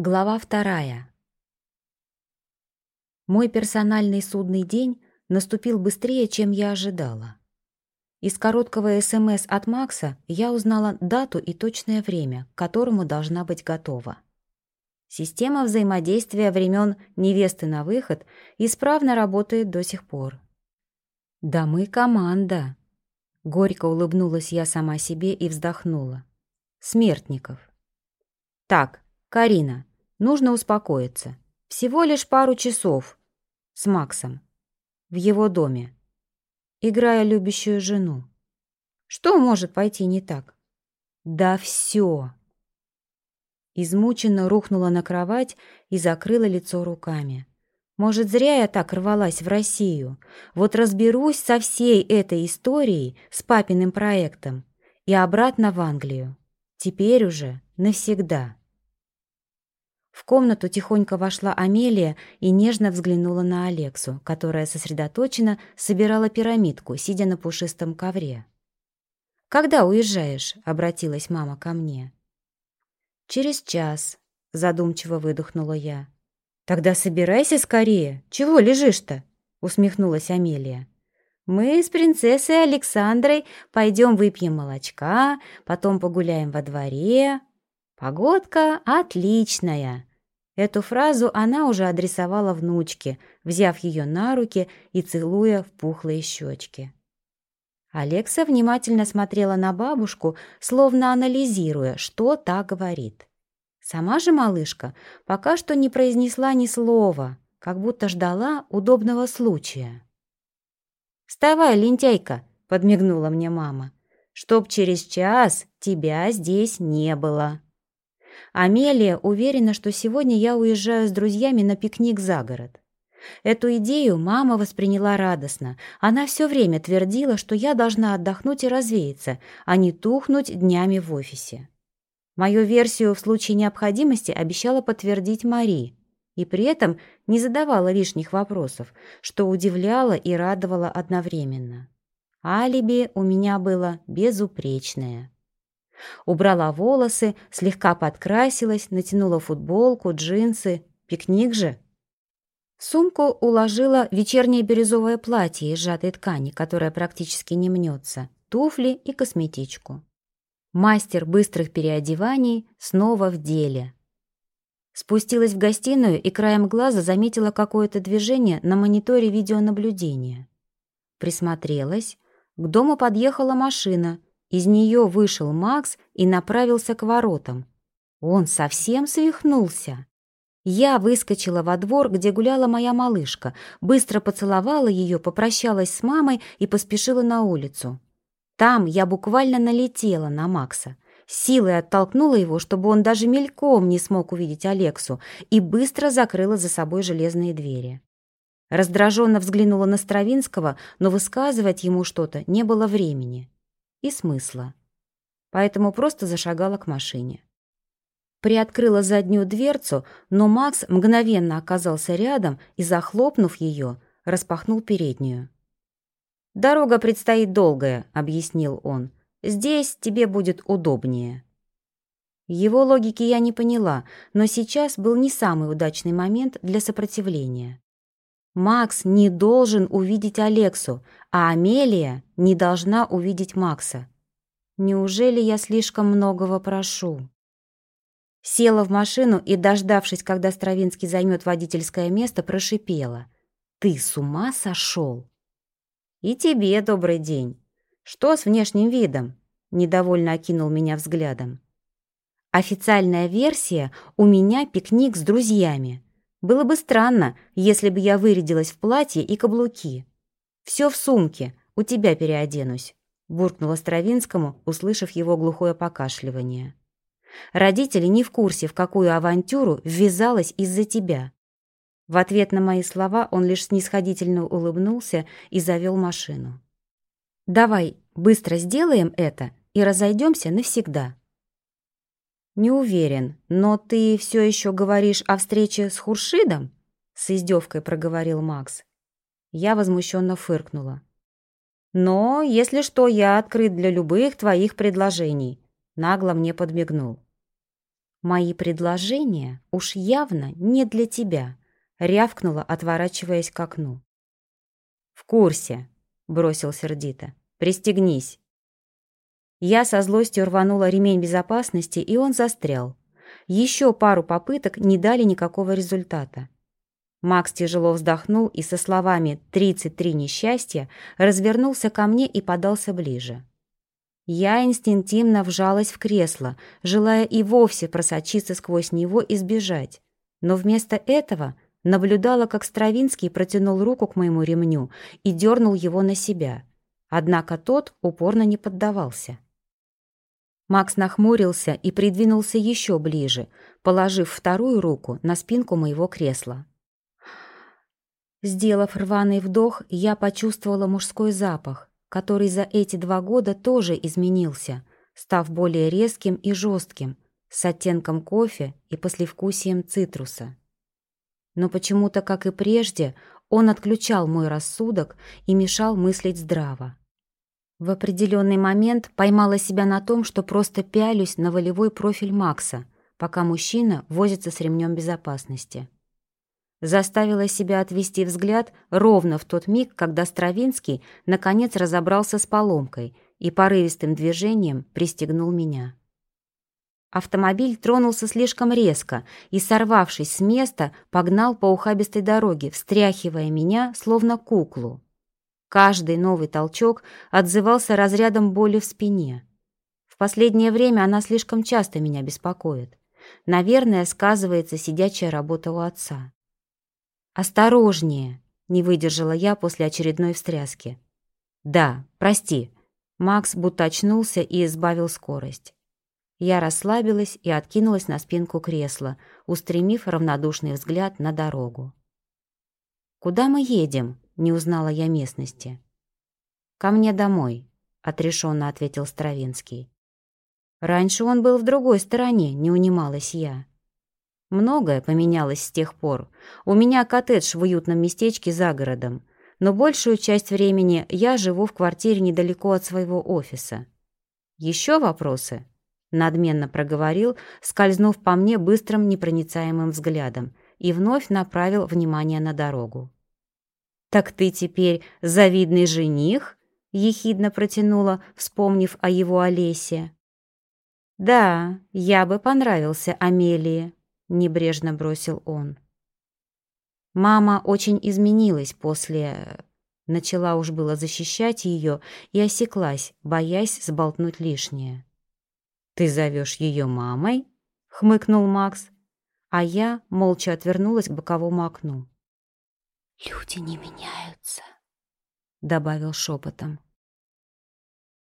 Глава вторая. Мой персональный судный день наступил быстрее, чем я ожидала. Из короткого СМС от Макса я узнала дату и точное время, к которому должна быть готова. Система взаимодействия времен невесты на выход исправно работает до сих пор. «Да мы команда!» Горько улыбнулась я сама себе и вздохнула. «Смертников». «Так, Карина, Нужно успокоиться. Всего лишь пару часов с Максом в его доме, играя любящую жену. Что может пойти не так? Да все. Измученно рухнула на кровать и закрыла лицо руками. Может, зря я так рвалась в Россию. Вот разберусь со всей этой историей, с папиным проектом, и обратно в Англию. Теперь уже навсегда. В комнату тихонько вошла Амелия и нежно взглянула на Алексу, которая сосредоточенно собирала пирамидку, сидя на пушистом ковре. «Когда уезжаешь?» — обратилась мама ко мне. «Через час», — задумчиво выдохнула я. «Тогда собирайся скорее. Чего лежишь-то?» — усмехнулась Амелия. «Мы с принцессой Александрой пойдем выпьем молочка, потом погуляем во дворе. Погодка отличная!» Эту фразу она уже адресовала внучке, взяв ее на руки и целуя в пухлые щечки. Алекса внимательно смотрела на бабушку, словно анализируя, что та говорит. Сама же малышка пока что не произнесла ни слова, как будто ждала удобного случая. «Вставай, лентяйка!» — подмигнула мне мама. «Чтоб через час тебя здесь не было!» Амелия уверена, что сегодня я уезжаю с друзьями на пикник за город. Эту идею мама восприняла радостно. Она все время твердила, что я должна отдохнуть и развеяться, а не тухнуть днями в офисе. Мою версию в случае необходимости обещала подтвердить Мари, и при этом не задавала лишних вопросов, что удивляло и радовало одновременно. Алиби у меня было безупречное. Убрала волосы, слегка подкрасилась, натянула футболку, джинсы. Пикник же. Сумку уложила вечернее бирюзовое платье из сжатой ткани, которое практически не мнется, туфли и косметичку. Мастер быстрых переодеваний снова в деле. Спустилась в гостиную и краем глаза заметила какое-то движение на мониторе видеонаблюдения. Присмотрелась. К дому подъехала машина — из нее вышел Макс и направился к воротам. Он совсем свихнулся. Я выскочила во двор, где гуляла моя малышка, быстро поцеловала ее, попрощалась с мамой и поспешила на улицу. Там я буквально налетела на Макса. Силой оттолкнула его, чтобы он даже мельком не смог увидеть Алексу, и быстро закрыла за собой железные двери. Раздраженно взглянула на Стравинского, но высказывать ему что-то не было времени и смысла. Поэтому просто зашагала к машине. Приоткрыла заднюю дверцу, но Макс мгновенно оказался рядом и, захлопнув ее, распахнул переднюю. «Дорога предстоит долгая», — объяснил он. «Здесь тебе будет удобнее». Его логики я не поняла, но сейчас был не самый удачный момент для сопротивления. Макс не должен увидеть Алексу, а Амелия не должна увидеть Макса. Неужели я слишком многого прошу? Села в машину и, дождавшись, когда Стравинский займет водительское место, прошипела. «Ты с ума сошел?» «И тебе добрый день. Что с внешним видом?» Недовольно окинул меня взглядом. «Официальная версия — у меня пикник с друзьями. Было бы странно, если бы я вырядилась в платье и каблуки. «Все в сумке, у тебя переоденусь», — буркнула Стравинскому, услышав его глухое покашливание. «Родители не в курсе, в какую авантюру ввязалась из-за тебя». В ответ на мои слова он лишь снисходительно улыбнулся и завел машину. «Давай быстро сделаем это и разойдемся навсегда», «Не уверен, но ты все еще говоришь о встрече с Хуршидом?» С издевкой проговорил Макс. Я возмущенно фыркнула. «Но, если что, я открыт для любых твоих предложений», нагло мне подмигнул. «Мои предложения уж явно не для тебя», — рявкнула, отворачиваясь к окну. «В курсе», — бросил сердито. «Пристегнись». Я со злостью рванула ремень безопасности, и он застрял. Еще пару попыток не дали никакого результата. Макс тяжело вздохнул и со словами «33 несчастья» развернулся ко мне и подался ближе. Я инстинктивно вжалась в кресло, желая и вовсе просочиться сквозь него и сбежать. Но вместо этого наблюдала, как Стравинский протянул руку к моему ремню и дернул его на себя. Однако тот упорно не поддавался. Макс нахмурился и придвинулся еще ближе, положив вторую руку на спинку моего кресла. Сделав рваный вдох, я почувствовала мужской запах, который за эти два года тоже изменился, став более резким и жестким, с оттенком кофе и послевкусием цитруса. Но почему-то, как и прежде, он отключал мой рассудок и мешал мыслить здраво. В определенный момент поймала себя на том, что просто пялюсь на волевой профиль Макса, пока мужчина возится с ремнем безопасности. Заставила себя отвести взгляд ровно в тот миг, когда Стравинский наконец разобрался с поломкой и порывистым движением пристегнул меня. Автомобиль тронулся слишком резко и, сорвавшись с места, погнал по ухабистой дороге, встряхивая меня, словно куклу. Каждый новый толчок отзывался разрядом боли в спине. В последнее время она слишком часто меня беспокоит. Наверное, сказывается сидячая работа у отца. «Осторожнее!» — не выдержала я после очередной встряски. «Да, прости». Макс будто очнулся и избавил скорость. Я расслабилась и откинулась на спинку кресла, устремив равнодушный взгляд на дорогу. «Куда мы едем?» — не узнала я местности. «Ко мне домой», — отрешенно ответил Стравинский. «Раньше он был в другой стороне», — не унималась я. Многое поменялось с тех пор. У меня коттедж в уютном местечке за городом, но большую часть времени я живу в квартире недалеко от своего офиса. Еще вопросы? Надменно проговорил, скользнув по мне быстрым непроницаемым взглядом и вновь направил внимание на дорогу. «Так ты теперь завидный жених?» — ехидно протянула, вспомнив о его Олесе. «Да, я бы понравился Амелии», — небрежно бросил он. Мама очень изменилась после... Начала уж было защищать ее и осеклась, боясь сболтнуть лишнее. «Ты зовешь ее мамой?» — хмыкнул Макс, а я молча отвернулась к боковому окну. «Люди не меняются», — добавил шепотом.